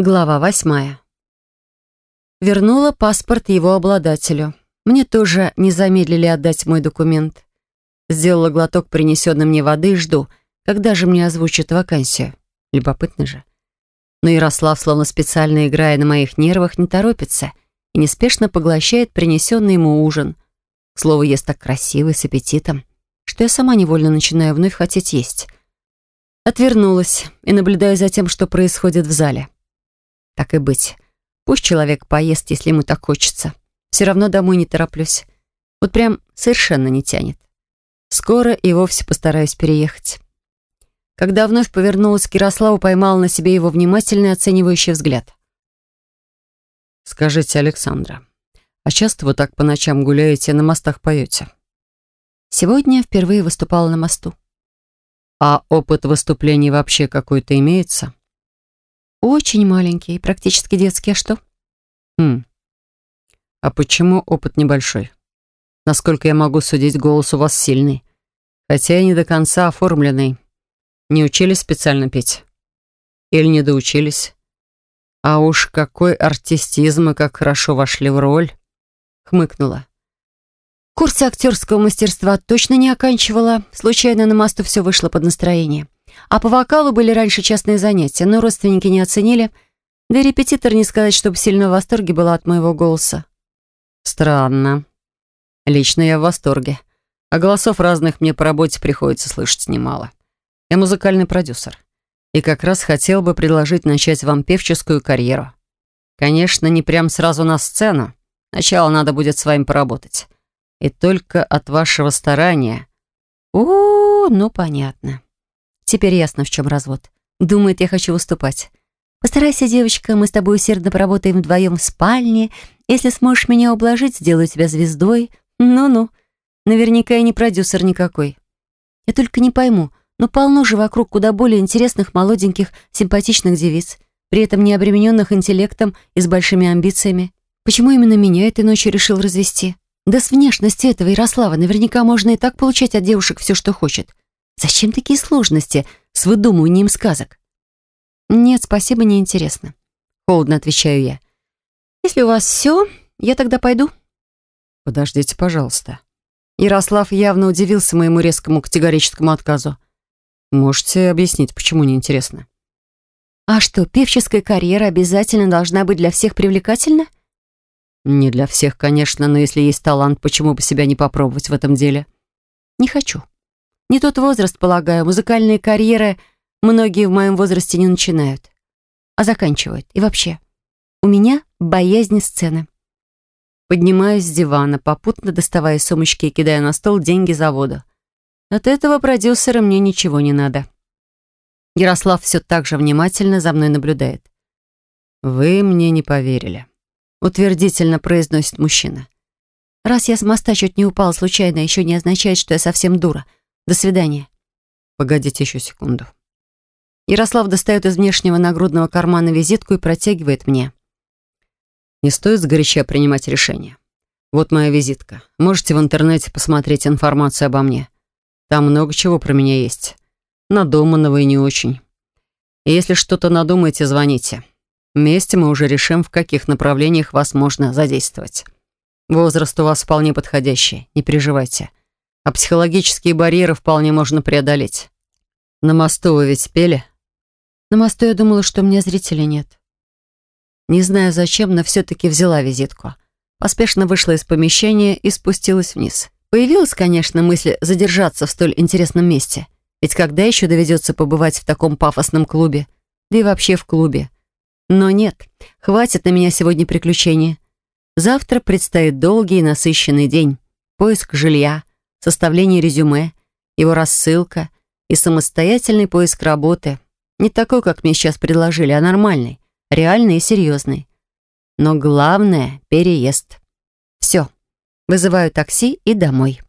Глава восьмая. Вернула паспорт его обладателю. Мне тоже не замедлили отдать мой документ. Сделала глоток принесенной мне воды и жду, когда же мне озвучат вакансию. Любопытно же. Но Ярослав, словно специально играя на моих нервах, не торопится и неспешно поглощает принесенный ему ужин. К слову, ест так красиво и с аппетитом, что я сама невольно начинаю вновь хотеть есть. Отвернулась и наблюдаю за тем, что происходит в зале. Так и быть. Пусть человек поест, если ему так хочется. Все равно домой не тороплюсь. Вот прям совершенно не тянет. Скоро и вовсе постараюсь переехать. Когда вновь повернулась к Ярославу, поймала на себе его внимательный оценивающий взгляд. «Скажите, Александра, а часто вы так по ночам гуляете, на мостах поете?» Сегодня впервые выступала на мосту. «А опыт выступлений вообще какой-то имеется?» Очень маленький, практически детский. А что? Хм. А почему опыт небольшой? Насколько я могу судить, голос у вас сильный. Хотя и не до конца оформленный. Не учились специально петь? Или не доучились? А уж какой артистизм и как хорошо вошли в роль. Хмыкнула. Курсы актерского мастерства точно не оканчивала. Случайно на мосту все вышло под настроение. А по вокалу были раньше частные занятия, но родственники не оценили. Да и репетитор не сказать, чтобы сильно в восторге была от моего голоса. Странно. Лично я в восторге. А голосов разных мне по работе приходится слышать немало. Я музыкальный продюсер. И как раз хотел бы предложить начать вам певческую карьеру. Конечно, не прям сразу на сцену. Сначала надо будет с вами поработать. И только от вашего старания... О, ну понятно. Теперь ясно, в чем развод. Думает, я хочу выступать. Постарайся, девочка, мы с тобой усердно поработаем вдвоем в спальне. Если сможешь меня ублажить, сделаю тебя звездой. Ну-ну. Наверняка я не продюсер никакой. Я только не пойму, но полно же вокруг куда более интересных, молоденьких, симпатичных девиц, при этом не обремененных интеллектом и с большими амбициями. Почему именно меня этой ночью решил развести? Да с внешностью этого Ярослава наверняка можно и так получать от девушек все, что хочет. Зачем такие сложности с выдумыванием сказок? Нет, спасибо, не интересно. Холодно отвечаю я. Если у вас все, я тогда пойду. Подождите, пожалуйста. Ярослав явно удивился моему резкому категорическому отказу. Можете объяснить, почему не интересно? А что, певческая карьера обязательно должна быть для всех привлекательна? Не для всех, конечно, но если есть талант, почему бы себя не попробовать в этом деле? Не хочу. Не тот возраст, полагаю. Музыкальные карьеры многие в моем возрасте не начинают, а заканчивают. И вообще, у меня боязнь сцены. Поднимаюсь с дивана, попутно доставая сумочки и кидая на стол деньги за воду. От этого продюсера мне ничего не надо. Ярослав все так же внимательно за мной наблюдает. «Вы мне не поверили», — утвердительно произносит мужчина. «Раз я с моста чуть не упала случайно, еще не означает, что я совсем дура. До свидания. Погодите еще секунду. Ярослав достает из внешнего нагрудного кармана визитку и протягивает мне. Не стоит сгоряча принимать решение. Вот моя визитка. Можете в интернете посмотреть информацию обо мне. Там много чего про меня есть. Надуманного и не очень. Если что-то надумаете, звоните. Вместе мы уже решим, в каких направлениях вас можно задействовать. Возраст у вас вполне подходящий, не переживайте а психологические барьеры вполне можно преодолеть. На мосту вы ведь пели? На мосту я думала, что у меня зрителей нет. Не знаю зачем, но все-таки взяла визитку. Поспешно вышла из помещения и спустилась вниз. Появилась, конечно, мысль задержаться в столь интересном месте. Ведь когда еще доведется побывать в таком пафосном клубе? Да и вообще в клубе. Но нет, хватит на меня сегодня приключений. Завтра предстоит долгий и насыщенный день. Поиск жилья, составление резюме, его рассылка и самостоятельный поиск работы. Не такой, как мне сейчас предложили, а нормальный, реальный и серьезный. Но главное — переезд. Все. Вызываю такси и домой.